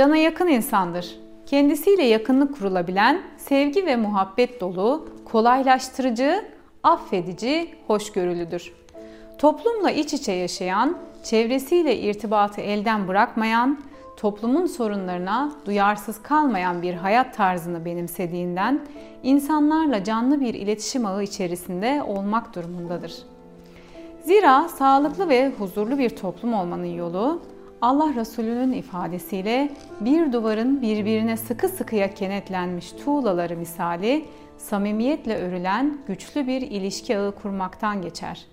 cana yakın insandır. Kendisiyle yakınlık kurulabilen, sevgi ve muhabbet dolu, kolaylaştırıcı, affedici, hoşgörülüdür. Toplumla iç içe yaşayan, çevresiyle irtibatı elden bırakmayan, toplumun sorunlarına duyarsız kalmayan bir hayat tarzını benimsediğinden insanlarla canlı bir iletişim ağı içerisinde olmak durumundadır. Zira sağlıklı ve huzurlu bir toplum olmanın yolu Allah Resulü'nün ifadesiyle bir duvarın birbirine sıkı sıkıya kenetlenmiş tuğlaları misali samimiyetle örülen güçlü bir ilişki ağı kurmaktan geçer.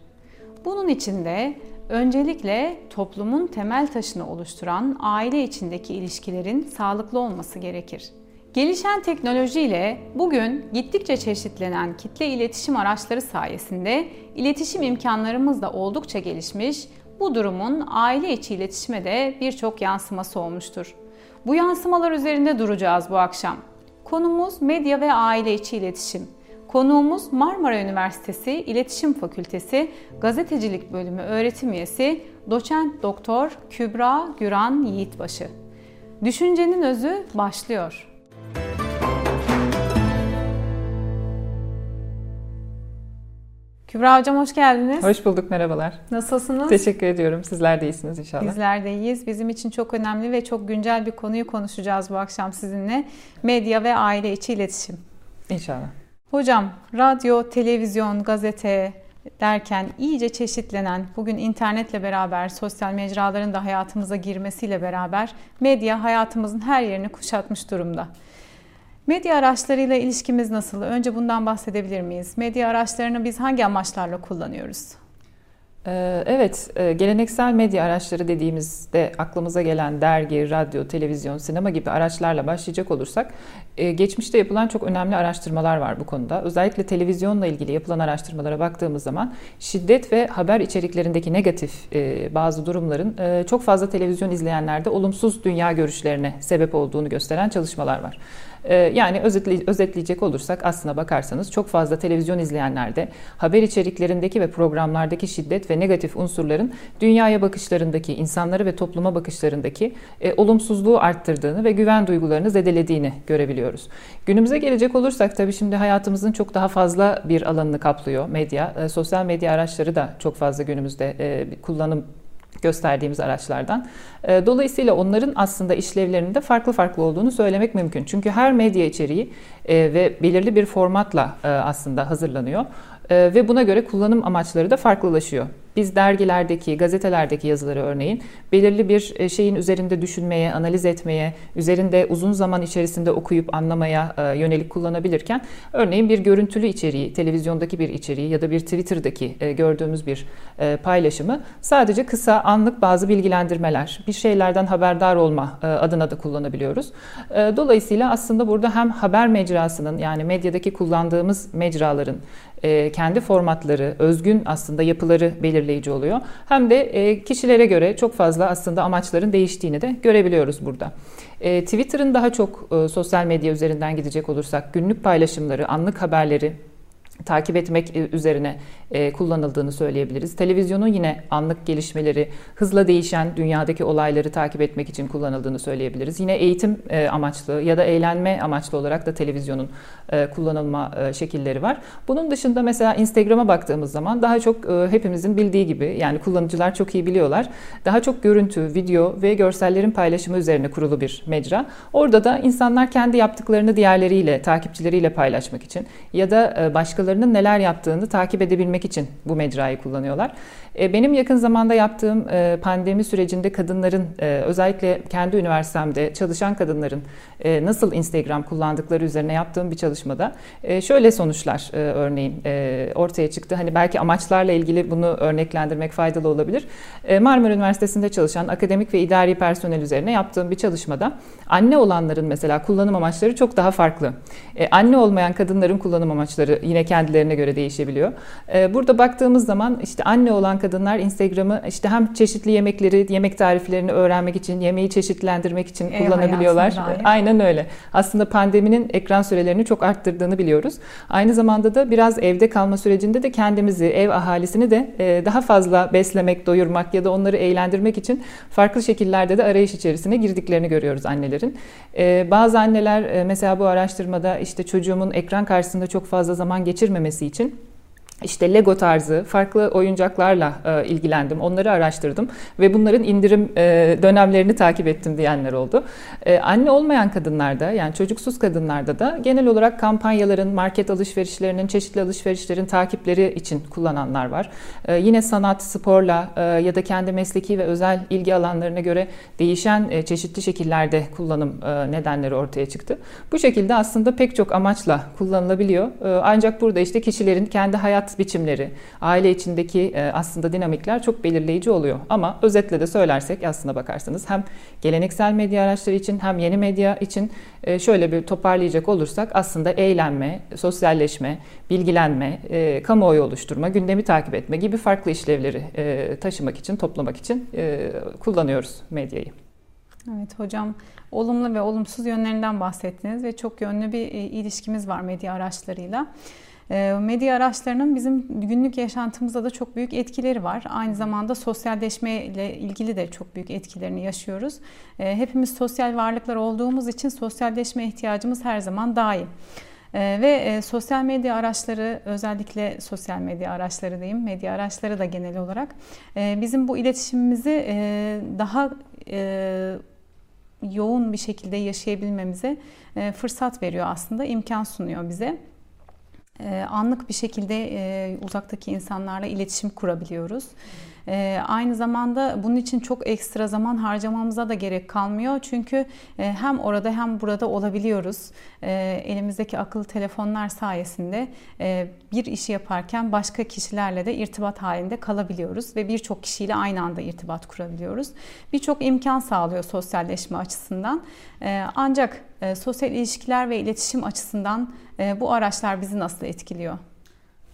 Bunun içinde öncelikle toplumun temel taşını oluşturan aile içindeki ilişkilerin sağlıklı olması gerekir. Gelişen teknolojiyle bugün gittikçe çeşitlenen kitle iletişim araçları sayesinde iletişim imkanlarımız da oldukça gelişmiş, bu durumun aile içi iletişime de birçok yansıması olmuştur. Bu yansımalar üzerinde duracağız bu akşam. Konumuz medya ve aile içi iletişim. Konuğumuz Marmara Üniversitesi İletişim Fakültesi Gazetecilik Bölümü öğretim üyesi Doçent Doktor Kübra Güran Yiğitbaşı. Düşüncenin özü başlıyor. Kübra Hocam hoş geldiniz. Hoş bulduk, merhabalar. Nasılsınız? Teşekkür ediyorum. Sizler de iyisiniz inşallah. Bizler de iyiyiz. Bizim için çok önemli ve çok güncel bir konuyu konuşacağız bu akşam sizinle. Medya ve aile içi iletişim. İnşallah. Hocam, radyo, televizyon, gazete derken iyice çeşitlenen, bugün internetle beraber, sosyal mecraların da hayatımıza girmesiyle beraber medya hayatımızın her yerini kuşatmış durumda. Medya araçlarıyla ilişkimiz nasıl? Önce bundan bahsedebilir miyiz? Medya araçlarını biz hangi amaçlarla kullanıyoruz? Ee, evet, e, geleneksel medya araçları dediğimizde aklımıza gelen dergi, radyo, televizyon, sinema gibi araçlarla başlayacak olursak e, geçmişte yapılan çok önemli araştırmalar var bu konuda. Özellikle televizyonla ilgili yapılan araştırmalara baktığımız zaman şiddet ve haber içeriklerindeki negatif e, bazı durumların çok fazla televizyon izleyenlerde olumsuz dünya görüşlerine sebep olduğunu gösteren çalışmalar var. Ee, yani özetleyecek olursak aslına bakarsanız çok fazla televizyon izleyenlerde haber içeriklerindeki ve programlardaki şiddet ve negatif unsurların dünyaya bakışlarındaki, insanları ve topluma bakışlarındaki e, olumsuzluğu arttırdığını ve güven duygularını zedelediğini görebiliyoruz. Günümüze gelecek olursak tabii şimdi hayatımızın çok daha fazla bir alanını kaplıyor medya. E, sosyal medya araçları da çok fazla günümüzde e, kullanım gösterdiğimiz araçlardan. Ee, dolayısıyla onların aslında işlevlerinde farklı farklı olduğunu söylemek mümkün. Çünkü her medya içeriği e, ve belirli bir formatla e, aslında hazırlanıyor e, ve buna göre kullanım amaçları da farklılaşıyor. Biz dergilerdeki, gazetelerdeki yazıları örneğin belirli bir e, şeyin üzerinde düşünmeye, analiz etmeye, üzerinde uzun zaman içerisinde okuyup anlamaya e, yönelik kullanabilirken örneğin bir görüntülü içeriği, televizyondaki bir içeriği ya da bir Twitter'daki e, gördüğümüz bir paylaşımı sadece kısa anlık bazı bilgilendirmeler, bir şeylerden haberdar olma adına da kullanabiliyoruz. Dolayısıyla aslında burada hem haber mecrasının yani medyadaki kullandığımız mecraların kendi formatları, özgün aslında yapıları belirleyici oluyor. Hem de e, kişilere göre çok fazla aslında amaçların değiştiğini de görebiliyoruz burada. E, Twitter'ın daha çok e, sosyal medya üzerinden gidecek olursak günlük paylaşımları, anlık haberleri takip etmek üzerine e, kullanıldığını söyleyebiliriz. Televizyonun yine anlık gelişmeleri, hızla değişen dünyadaki olayları takip etmek için kullanıldığını söyleyebiliriz. Yine eğitim e, amaçlı ya da eğlenme amaçlı olarak da televizyonun e, kullanılma şekilleri var. Bunun dışında mesela Instagram'a baktığımız zaman daha çok hepimizin bildiği gibi yani kullanıcılar çok iyi biliyorlar. Daha çok görüntü, video ve görsellerin paylaşımı üzerine kurulu bir mecra. Orada da insanlar kendi yaptıklarını diğerleriyle, takipçileriyle paylaşmak için ya da başkalarının neler yaptığını takip edebilmek görebilmek için bu mecrayı kullanıyorlar. E, benim yakın zamanda yaptığım e, pandemi sürecinde kadınların e, özellikle kendi üniversitemde çalışan kadınların nasıl Instagram kullandıkları üzerine yaptığım bir çalışmada şöyle sonuçlar örneğin ortaya çıktı. Hani belki amaçlarla ilgili bunu örneklendirmek faydalı olabilir. Marmara Üniversitesi'nde çalışan akademik ve idari personel üzerine yaptığım bir çalışmada anne olanların mesela kullanım amaçları çok daha farklı. Anne olmayan kadınların kullanım amaçları yine kendilerine göre değişebiliyor. Burada baktığımız zaman işte anne olan kadınlar Instagram'ı işte hem çeşitli yemekleri, yemek tariflerini öğrenmek için, yemeği çeşitlendirmek için Ev kullanabiliyorlar. Aynen öyle. Aslında pandeminin ekran sürelerini çok arttırdığını biliyoruz. Aynı zamanda da biraz evde kalma sürecinde de kendimizi, ev ahalisini de daha fazla beslemek, doyurmak ya da onları eğlendirmek için farklı şekillerde de arayış içerisine girdiklerini görüyoruz annelerin. Bazı anneler mesela bu araştırmada işte çocuğumun ekran karşısında çok fazla zaman geçirmemesi için işte Lego tarzı farklı oyuncaklarla e, ilgilendim. Onları araştırdım ve bunların indirim e, dönemlerini takip ettim diyenler oldu. E, anne olmayan kadınlarda yani çocuksuz kadınlarda da genel olarak kampanyaların, market alışverişlerinin, çeşitli alışverişlerin takipleri için kullananlar var. E, yine sanat, sporla e, ya da kendi mesleki ve özel ilgi alanlarına göre değişen e, çeşitli şekillerde kullanım e, nedenleri ortaya çıktı. Bu şekilde aslında pek çok amaçla kullanılabiliyor. E, ancak burada işte kişilerin kendi hayat hayat biçimleri, aile içindeki e, aslında dinamikler çok belirleyici oluyor. Ama özetle de söylersek aslına bakarsanız hem geleneksel medya araçları için hem yeni medya için e, şöyle bir toparlayacak olursak aslında eğlenme, sosyalleşme, bilgilenme, e, kamuoyu oluşturma, gündemi takip etme gibi farklı işlevleri taşımak için, toplamak için kullanıyoruz medyayı. Evet hocam olumlu ve olumsuz yönlerinden bahsettiniz ve çok yönlü bir ilişkimiz var medya araçlarıyla. Ee, medya araçlarının bizim günlük yaşantımızda da çok büyük etkileri var. Aynı zamanda sosyalleşme ile ilgili de çok büyük etkilerini yaşıyoruz. Ee, hepimiz sosyal varlıklar olduğumuz için sosyalleşme ihtiyacımız her zaman daim. Ee, ve e, sosyal medya araçları özellikle sosyal medya araçları diyeyim medya araçları da genel olarak e, bizim bu iletişimimizi e, daha yoğun bir şekilde yaşayabilmemize fırsat veriyor aslında imkan sunuyor bize. Ee, anlık bir şekilde e, uzaktaki insanlarla iletişim kurabiliyoruz. E, aynı zamanda bunun için çok ekstra zaman harcamamıza da gerek kalmıyor. Çünkü e, hem orada hem burada olabiliyoruz. E, elimizdeki akıllı telefonlar sayesinde e, bir işi yaparken başka kişilerle de irtibat halinde kalabiliyoruz ve birçok kişiyle aynı anda irtibat kurabiliyoruz. Birçok imkan sağlıyor sosyalleşme açısından. E, ancak e, sosyal ilişkiler ve iletişim açısından e, bu araçlar bizi nasıl etkiliyor?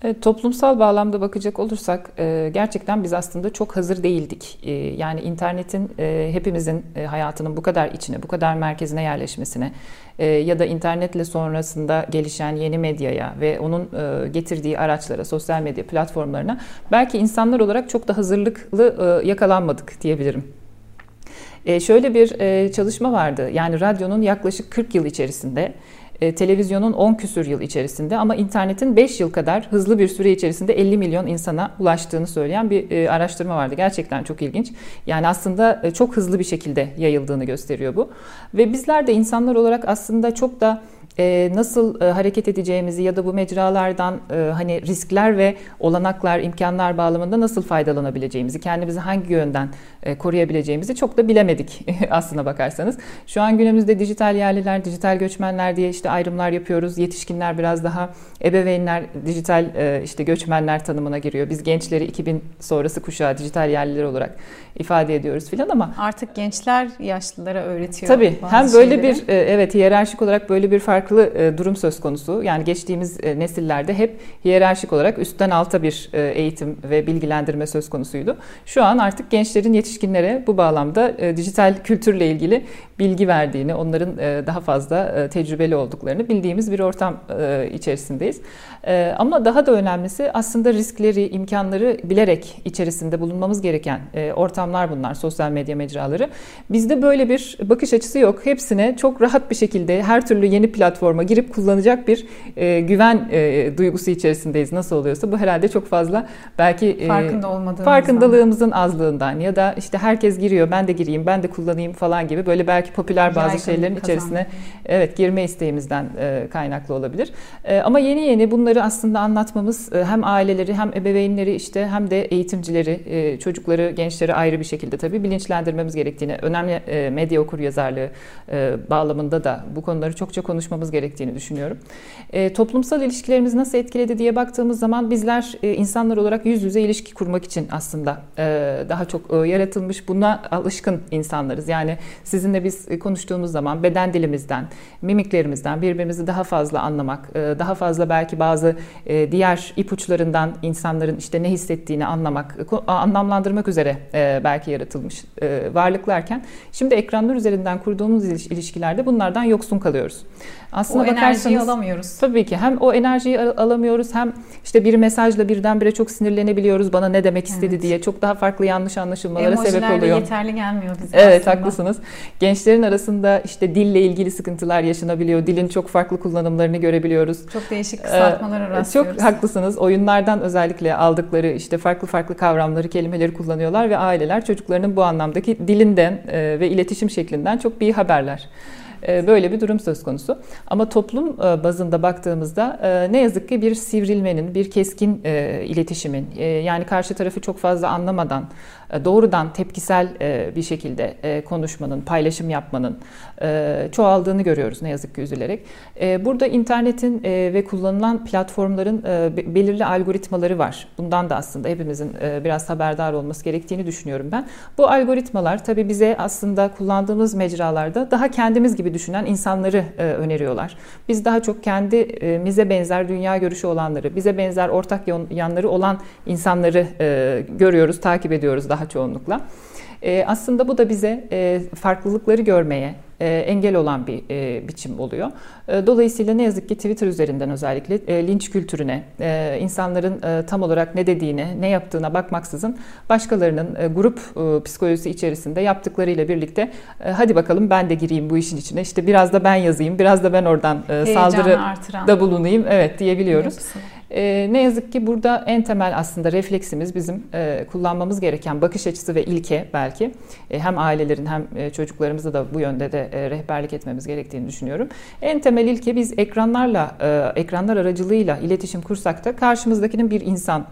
Evet, toplumsal bağlamda bakacak olursak e, gerçekten biz aslında çok hazır değildik. E, yani internetin e, hepimizin hayatının bu kadar içine, bu kadar merkezine yerleşmesine ya da internetle sonrasında gelişen yeni medyaya ve onun getirdiği araçlara, sosyal medya platformlarına belki insanlar olarak çok da hazırlıklı yakalanmadık diyebilirim. Şöyle bir çalışma vardı. Yani radyonun yaklaşık 40 yıl içerisinde e, televizyonun 10 küsür yıl içerisinde ama internetin 5 yıl kadar hızlı bir süre içerisinde 50 milyon insana ulaştığını söyleyen bir e, araştırma vardı. Gerçekten çok ilginç. Yani aslında e, çok hızlı bir şekilde yayıldığını gösteriyor bu. Ve bizler de insanlar olarak aslında çok da e, nasıl e, hareket edeceğimizi ya da bu mecralardan e, hani riskler ve olanaklar, imkanlar bağlamında nasıl faydalanabileceğimizi, kendimizi hangi yönden e, koruyabileceğimizi çok da bilemedik aslına bakarsanız. Şu an günümüzde dijital yerliler, dijital göçmenler diye işte ayrımlar yapıyoruz. Yetişkinler biraz daha ebeveynler dijital e, işte göçmenler tanımına giriyor. Biz gençleri 2000 sonrası kuşağı dijital yerliler olarak ifade ediyoruz filan ama artık gençler yaşlılara öğretiyor. Tabii hem böyle şeyleri. bir e, evet hiyerarşik olarak böyle bir farklı e, durum söz konusu. Yani geçtiğimiz e, nesillerde hep hiyerarşik olarak üstten alta bir eğitim ve bilgilendirme söz konusuydu. Şu an artık gençlerin yetişkinlere bu bağlamda dijital kültürle ilgili bilgi verdiğini, onların daha fazla tecrübeli olduklarını bildiğimiz bir ortam içerisindeyiz. Ama daha da önemlisi aslında riskleri, imkanları bilerek içerisinde bulunmamız gereken ortam ortamlar bunlar, sosyal medya mecraları. Bizde böyle bir bakış açısı yok. Hepsine çok rahat bir şekilde her türlü yeni platforma girip kullanacak bir e, güven e, duygusu içerisindeyiz. Nasıl oluyorsa bu herhalde çok fazla belki e, Farkında farkındalığımızın azlığından ya da işte herkes giriyor, ben de gireyim, ben de kullanayım falan gibi böyle belki popüler bazı Yaygın şeylerin kazandı. içerisine evet girme isteğimizden e, kaynaklı olabilir. E, ama yeni yeni bunları aslında anlatmamız e, hem aileleri hem ebeveynleri işte hem de eğitimcileri, e, çocukları, gençleri ayrı bir şekilde tabii bilinçlendirmemiz gerektiğini, önemli e, medya okur yazarlığı e, bağlamında da bu konuları çokça konuşmamız gerektiğini düşünüyorum. E, toplumsal ilişkilerimizi nasıl etkiledi diye baktığımız zaman bizler insanlar olarak yüz yüze ilişki kurmak için aslında daha çok yaratılmış, buna alışkın insanlarız. Yani sizinle bir biz konuştuğumuz zaman beden dilimizden, mimiklerimizden birbirimizi daha fazla anlamak, daha fazla belki bazı diğer ipuçlarından insanların işte ne hissettiğini anlamak, anlamlandırmak üzere belki yaratılmış varlıklarken şimdi ekranlar üzerinden kurduğumuz ilişkilerde bunlardan yoksun kalıyoruz. Aslında o enerjiyi alamıyoruz. Tabii ki hem o enerjiyi alamıyoruz hem işte bir mesajla birdenbire çok sinirlenebiliyoruz bana ne demek istedi evet. diye çok daha farklı yanlış anlaşılmalara Emojiler sebep oluyor. yeterli gelmiyor bize Evet aslında. haklısınız. Gençlerin arasında işte dille ilgili sıkıntılar yaşanabiliyor. Dilin çok farklı kullanımlarını görebiliyoruz. Çok değişik kısaltmalara ee, rastlıyoruz. Çok haklısınız. Oyunlardan özellikle aldıkları işte farklı farklı kavramları, kelimeleri kullanıyorlar ve aileler çocuklarının bu anlamdaki dilinden e, ve iletişim şeklinden çok bir haberler. E, böyle bir durum söz konusu. Ama toplum e, bazında baktığımızda e, ne yazık ki bir sivrilmenin, bir keskin iletişimin yani karşı tarafı çok fazla anlamadan e, doğrudan tepkisel e, bir şekilde e, konuşmanın, paylaşım yapmanın çoğaldığını görüyoruz ne yazık ki üzülerek. Burada internetin ve kullanılan platformların belirli algoritmaları var. Bundan da aslında hepimizin biraz haberdar olması gerektiğini düşünüyorum ben. Bu algoritmalar tabii bize aslında kullandığımız mecralarda daha kendimiz gibi düşünen insanları öneriyorlar. Biz daha çok kendimize benzer dünya görüşü olanları, bize benzer ortak yanları olan insanları görüyoruz, takip ediyoruz daha çoğunlukla. E, aslında bu da bize e, farklılıkları görmeye e, engel olan bir e, biçim oluyor. E, dolayısıyla ne yazık ki Twitter üzerinden özellikle e, linç kültürüne, e, insanların e, tam olarak ne dediğine, ne yaptığına bakmaksızın başkalarının e, grup e, psikolojisi içerisinde yaptıklarıyla birlikte e, hadi bakalım ben de gireyim bu işin içine. İşte biraz da ben yazayım, biraz da ben oradan e, saldırı da bulunayım. Evet diyebiliyoruz. Yapısı. E, ne yazık ki burada en temel aslında refleksimiz bizim e, kullanmamız gereken bakış açısı ve ilke belki e, hem ailelerin hem e, çocuklarımıza da bu yönde de e, rehberlik etmemiz gerektiğini düşünüyorum. En temel ilke biz ekranlarla, e, ekranlar aracılığıyla iletişim kursak da karşımızdakinin bir insan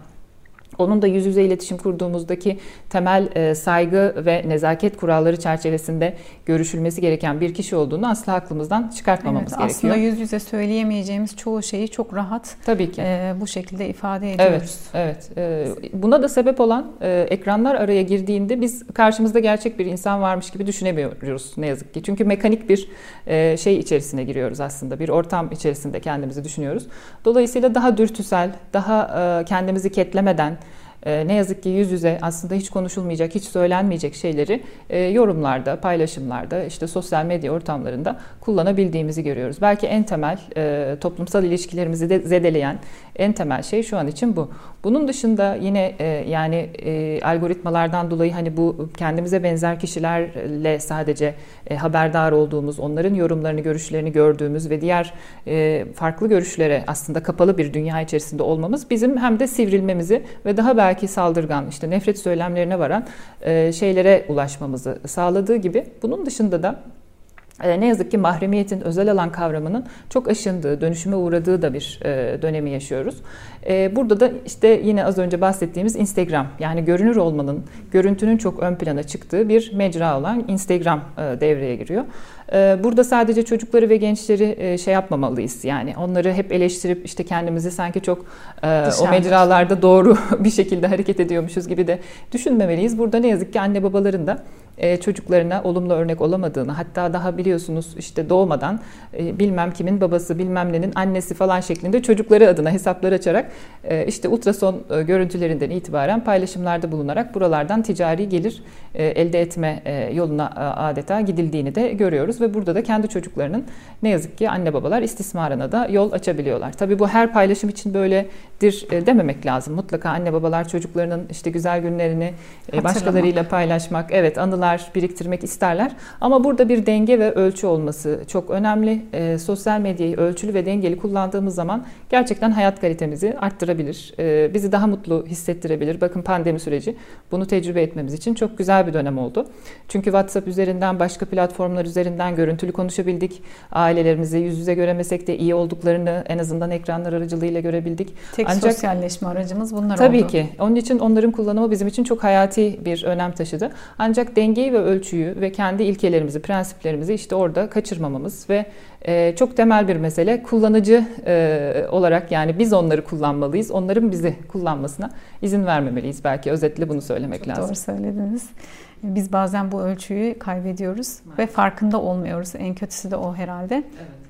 onun da yüz yüze iletişim kurduğumuzdaki temel e, saygı ve nezaket kuralları çerçevesinde görüşülmesi gereken bir kişi olduğunu asla aklımızdan çıkartmamamız evet, gerekiyor. Aslında yüz yüze söyleyemeyeceğimiz çoğu şeyi çok rahat Tabii ki. E, bu şekilde ifade ediyoruz. Evet, evet. E, buna da sebep olan e, ekranlar araya girdiğinde biz karşımızda gerçek bir insan varmış gibi düşünemiyoruz ne yazık ki. Çünkü mekanik bir e, şey içerisine giriyoruz aslında. Bir ortam içerisinde kendimizi düşünüyoruz. Dolayısıyla daha dürtüsel, daha e, kendimizi ketlemeden, ne yazık ki yüz yüze aslında hiç konuşulmayacak, hiç söylenmeyecek şeyleri e, yorumlarda, paylaşımlarda, işte sosyal medya ortamlarında kullanabildiğimizi görüyoruz. Belki en temel e, toplumsal ilişkilerimizi de zedeleyen en temel şey şu an için bu. Bunun dışında yine e, yani algoritmalardan dolayı hani bu kendimize benzer kişilerle sadece haberdar olduğumuz, onların yorumlarını, görüşlerini gördüğümüz ve diğer farklı görüşlere aslında kapalı bir dünya içerisinde olmamız bizim hem de sivrilmemizi ve daha belki belki saldırgan, işte nefret söylemlerine varan şeylere ulaşmamızı sağladığı gibi bunun dışında da ne yazık ki mahremiyetin özel alan kavramının çok aşındığı, dönüşüme uğradığı da bir e, dönemi yaşıyoruz. Burada da işte yine az önce bahsettiğimiz Instagram yani görünür olmanın, görüntünün çok ön plana çıktığı bir mecra olan Instagram devreye giriyor. Burada sadece çocukları ve gençleri e, şey yapmamalıyız. Yani onları hep eleştirip işte kendimizi sanki çok e, Dışarıda. o mecralarda doğru bir şekilde hareket ediyormuşuz gibi de düşünmemeliyiz. Burada ne yazık ki anne babaların da e, çocuklarına olumlu örnek olamadığını hatta daha biliyorsunuz işte doğmadan bilmem kimin babası bilmem nenin annesi falan şeklinde çocukları adına hesaplar açarak işte ultrason görüntülerinden itibaren paylaşımlarda bulunarak buralardan ticari gelir elde etme yoluna adeta gidildiğini de görüyoruz ve burada da kendi çocuklarının ne yazık ki anne babalar istismarına da yol açabiliyorlar. Tabii bu her paylaşım için böyledir e, dememek lazım. Mutlaka anne babalar çocuklarının işte güzel günlerini e, başkalarıyla paylaşmak, evet anılar biriktirmek isterler. Ama burada bir denge ve ölçü olması çok önemli. E, sosyal medyayı ölçülü ve dengeli kullandığımız zaman gerçekten hayat kalitemizi arttırabilir. E, bizi daha mutlu hissettirebilir. Bakın pandemi süreci bunu tecrübe etmemiz için çok güzel bir dönem oldu. Çünkü WhatsApp üzerinden, başka platformlar üzerinden üzerinden görüntülü konuşabildik. Ailelerimizi yüz yüze göremesek de iyi olduklarını en azından ekranlar aracılığıyla görebildik. Tek Ancak, sosyalleşme aracımız bunlar tabii oldu. Tabii ki. Onun için onların kullanımı bizim için çok hayati bir önem taşıdı. Ancak denge dengeyi ve ölçüyü ve kendi ilkelerimizi, prensiplerimizi işte orada kaçırmamamız ve e, çok temel bir mesele kullanıcı e, olarak yani biz onları kullanmalıyız. Onların bizi kullanmasına izin vermemeliyiz. Belki özetle bunu söylemek çok lazım. Doğru söylediniz. Biz bazen bu ölçüyü kaybediyoruz evet. ve farkında olmuyoruz. En kötüsü de o herhalde. Evet.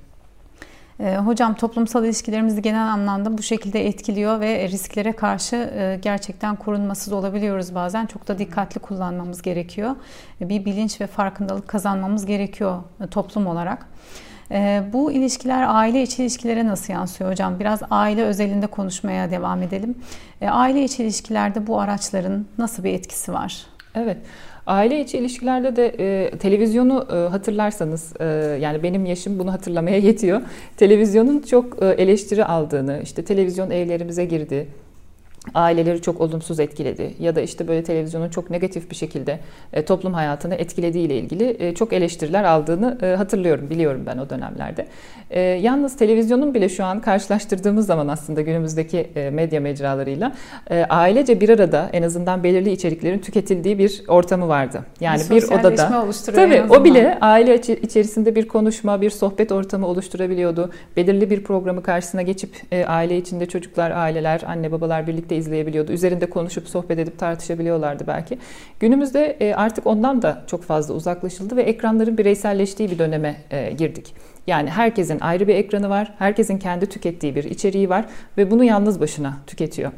Ee, hocam toplumsal ilişkilerimizi genel anlamda bu şekilde etkiliyor ve risklere karşı e, gerçekten korunmasız olabiliyoruz bazen. Çok da dikkatli kullanmamız gerekiyor. Bir bilinç ve farkındalık kazanmamız gerekiyor e, toplum olarak. Bu ilişkiler aile içi ilişkilere nasıl yansıyor hocam? Biraz aile özelinde konuşmaya devam edelim. Aile içi ilişkilerde bu araçların nasıl bir etkisi var? Evet. Aile içi ilişkilerde de e, televizyonu e, hatırlarsanız e, yani benim yaşım bunu hatırlamaya yetiyor. Televizyonun çok e, eleştiri aldığını, işte televizyon evlerimize girdi, aileleri çok olumsuz etkiledi ya da işte böyle televizyonun çok negatif bir şekilde e, toplum hayatını etkilediği ile ilgili e, çok eleştiriler aldığını e, hatırlıyorum, biliyorum ben o dönemlerde. Yalnız televizyonun bile şu an karşılaştırdığımız zaman aslında günümüzdeki medya mecralarıyla ailece bir arada en azından belirli içeriklerin tüketildiği bir ortamı vardı. Yani bir odada tabii o bile aile içerisinde bir konuşma, bir sohbet ortamı oluşturabiliyordu. Belirli bir programı karşısına geçip aile içinde çocuklar, aileler, anne babalar birlikte birlikte izleyebiliyordu. Üzerinde konuşup sohbet edip tartışabiliyorlardı belki. Günümüzde e, artık ondan da çok fazla uzaklaşıldı ve ekranların bireyselleştiği bir döneme e, girdik. Yani herkesin ayrı bir ekranı var, herkesin kendi tükettiği bir içeriği var ve bunu yalnız başına tüketiyor.